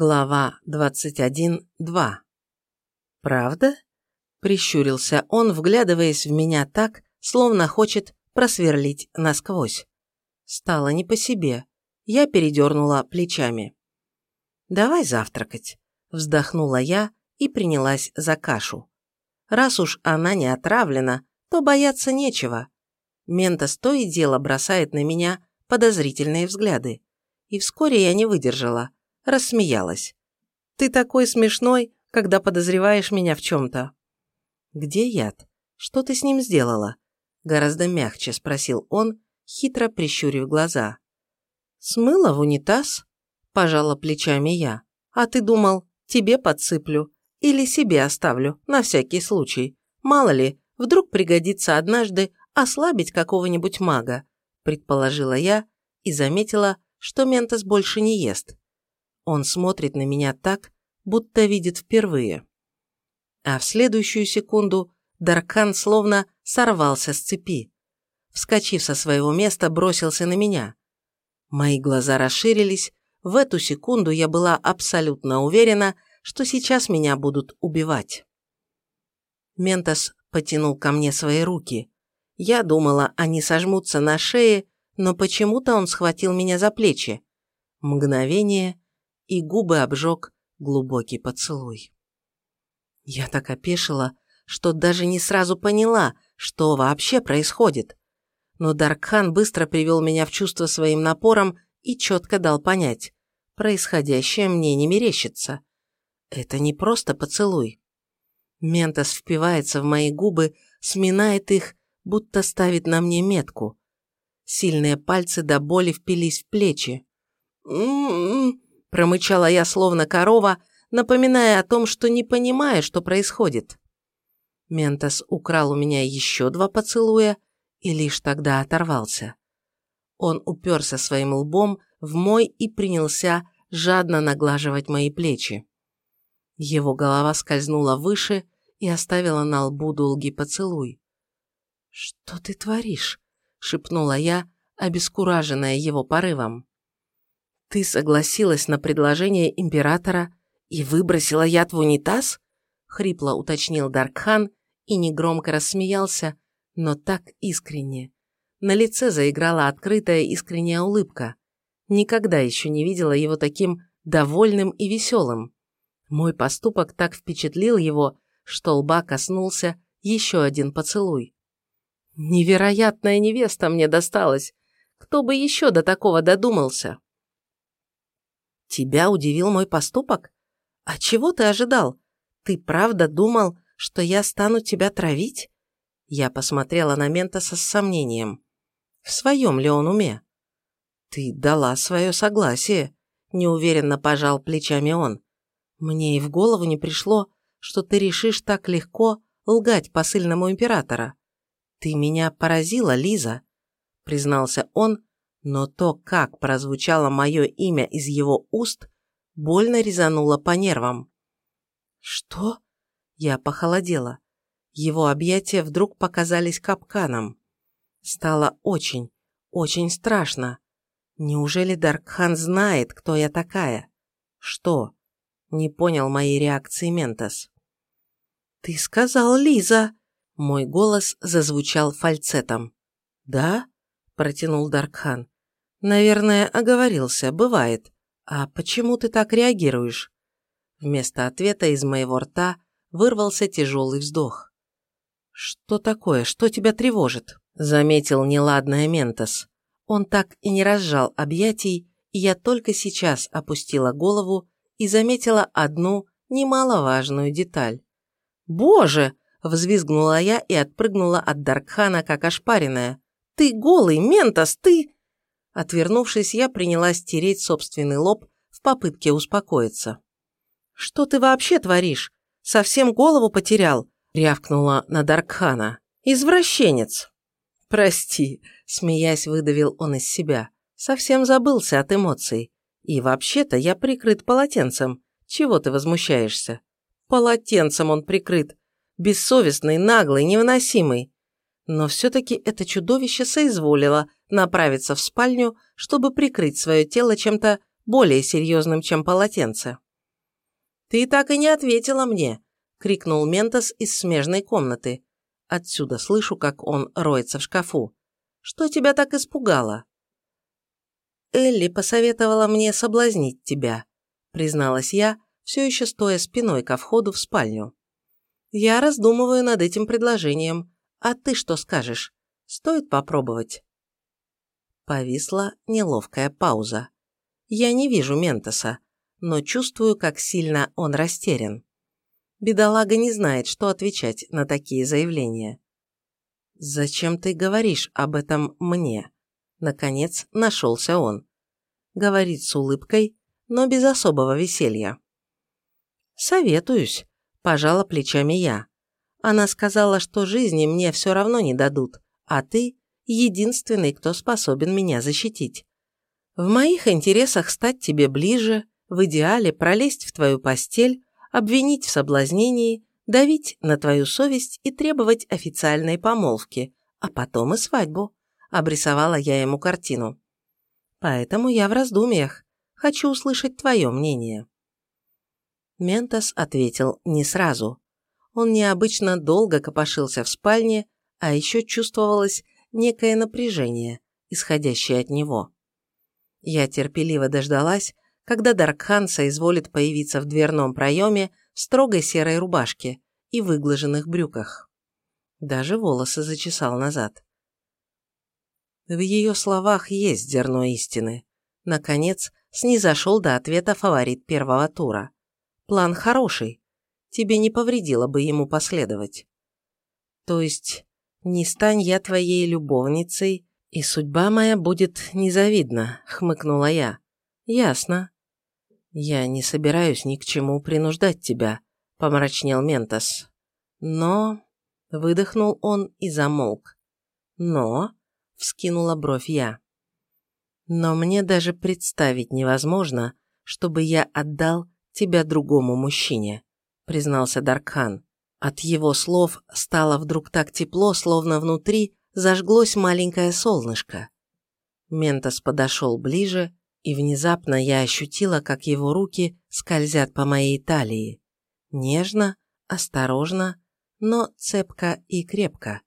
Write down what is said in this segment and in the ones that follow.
Глава 21.2 «Правда?» – прищурился он, вглядываясь в меня так, словно хочет просверлить насквозь. Стало не по себе. Я передернула плечами. «Давай завтракать», – вздохнула я и принялась за кашу. Раз уж она не отравлена, то бояться нечего. Ментос то и дело бросает на меня подозрительные взгляды. И вскоре я не выдержала – рассмеялась. «Ты такой смешной, когда подозреваешь меня в чем-то». «Где яд? Что ты с ним сделала?» Гораздо мягче спросил он, хитро прищурив глаза. «Смыла в унитаз?» – пожала плечами я. «А ты думал, тебе подсыплю или себе оставлю, на всякий случай. Мало ли, вдруг пригодится однажды ослабить какого-нибудь мага», – предположила я и заметила, что Ментос больше не ест. Он смотрит на меня так, будто видит впервые. А в следующую секунду Даркан словно сорвался с цепи. Вскочив со своего места, бросился на меня. Мои глаза расширились, в эту секунду я была абсолютно уверена, что сейчас меня будут убивать. Ментос потянул ко мне свои руки. Я думала, они сожмутся на шее, но почему-то он схватил меня за плечи. Мгновение, и губы обжег глубокий поцелуй. Я так опешила, что даже не сразу поняла, что вообще происходит. Но Даркхан быстро привел меня в чувство своим напором и четко дал понять, происходящее мне не мерещится. Это не просто поцелуй. Ментос впивается в мои губы, сминает их, будто ставит на мне метку. Сильные пальцы до боли впились в плечи. «М-м-м», Промычала я, словно корова, напоминая о том, что не понимая, что происходит. Ментос украл у меня еще два поцелуя и лишь тогда оторвался. Он уперся своим лбом в мой и принялся жадно наглаживать мои плечи. Его голова скользнула выше и оставила на лбу долгий поцелуй. «Что ты творишь?» – шепнула я, обескураженная его порывом. «Ты согласилась на предложение императора и выбросила яд в унитаз?» — хрипло уточнил Даркхан и негромко рассмеялся, но так искренне. На лице заиграла открытая искренняя улыбка. Никогда еще не видела его таким довольным и веселым. Мой поступок так впечатлил его, что лба коснулся еще один поцелуй. «Невероятная невеста мне досталась! Кто бы еще до такого додумался?» Тебя удивил мой поступок? А чего ты ожидал? Ты правда думал, что я стану тебя травить? Я посмотрела на Ментоса с сомнением. В своем ли он уме? Ты дала свое согласие, неуверенно пожал плечами он. Мне и в голову не пришло, что ты решишь так легко лгать посыльному императора. Ты меня поразила, Лиза, признался он, но то, как прозвучало мое имя из его уст, больно резануло по нервам. «Что?» Я похолодела. Его объятия вдруг показались капканом. Стало очень, очень страшно. Неужели Даркхан знает, кто я такая? Что? Не понял моей реакции Ментос. «Ты сказал, Лиза!» Мой голос зазвучал фальцетом. «Да?» протянул Даркхан. «Наверное, оговорился, бывает. А почему ты так реагируешь?» Вместо ответа из моего рта вырвался тяжелый вздох. «Что такое? Что тебя тревожит?» – заметил неладное Ментос. Он так и не разжал объятий, и я только сейчас опустила голову и заметила одну немаловажную деталь. «Боже!» – взвизгнула я и отпрыгнула от Даркхана, как ошпаренная. Ты голый, Ментос, ты...» Отвернувшись, я принялась тереть собственный лоб в попытке успокоиться. «Что ты вообще творишь? Совсем голову потерял?» — рявкнула на Даркхана. «Извращенец!» «Прости», — смеясь выдавил он из себя. «Совсем забылся от эмоций. И вообще-то я прикрыт полотенцем. Чего ты возмущаешься?» «Полотенцем он прикрыт. Бессовестный, наглый, невыносимый. Но все-таки это чудовище соизволило направиться в спальню, чтобы прикрыть свое тело чем-то более серьезным, чем полотенце. «Ты так и не ответила мне!» – крикнул Ментос из смежной комнаты. Отсюда слышу, как он роется в шкафу. «Что тебя так испугало?» «Элли посоветовала мне соблазнить тебя», – призналась я, все еще стоя спиной ко входу в спальню. «Я раздумываю над этим предложением. А ты что скажешь? Стоит попробовать?» Повисла неловкая пауза. Я не вижу Ментоса, но чувствую, как сильно он растерян. Бедолага не знает, что отвечать на такие заявления. «Зачем ты говоришь об этом мне?» Наконец нашелся он. Говорит с улыбкой, но без особого веселья. «Советуюсь», – пожала плечами я. Она сказала, что жизни мне все равно не дадут, а ты – единственный, кто способен меня защитить. В моих интересах стать тебе ближе, в идеале пролезть в твою постель, обвинить в соблазнении, давить на твою совесть и требовать официальной помолвки, а потом и свадьбу. Обрисовала я ему картину. Поэтому я в раздумьях. Хочу услышать твое мнение. Ментос ответил не сразу. Он необычно долго копошился в спальне, а еще чувствовалось некое напряжение, исходящее от него. Я терпеливо дождалась, когда Даркхан соизволит появиться в дверном проеме в строгой серой рубашке и выглаженных брюках. Даже волосы зачесал назад. В ее словах есть зерно истины. Наконец, снизошел до ответа фаворит первого тура. План хороший. Тебе не повредило бы ему последовать. То есть, не стань я твоей любовницей, и судьба моя будет незавидна, хмыкнула я. Ясно. «Я не собираюсь ни к чему принуждать тебя», – помрачнел Ментос. «Но...» – выдохнул он и замолк. «Но...» – вскинула бровь я. «Но мне даже представить невозможно, чтобы я отдал тебя другому мужчине», – признался Даркхан. От его слов стало вдруг так тепло, словно внутри зажглось маленькое солнышко. Ментос подошел ближе и внезапно я ощутила, как его руки скользят по моей талии. Нежно, осторожно, но цепко и крепко.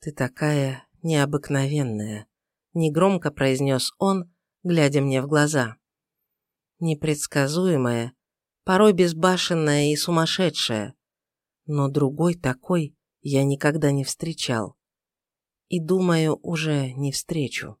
«Ты такая необыкновенная», — негромко произнес он, глядя мне в глаза. «Непредсказуемая, порой безбашенная и сумасшедшая, но другой такой я никогда не встречал. И, думаю, уже не встречу».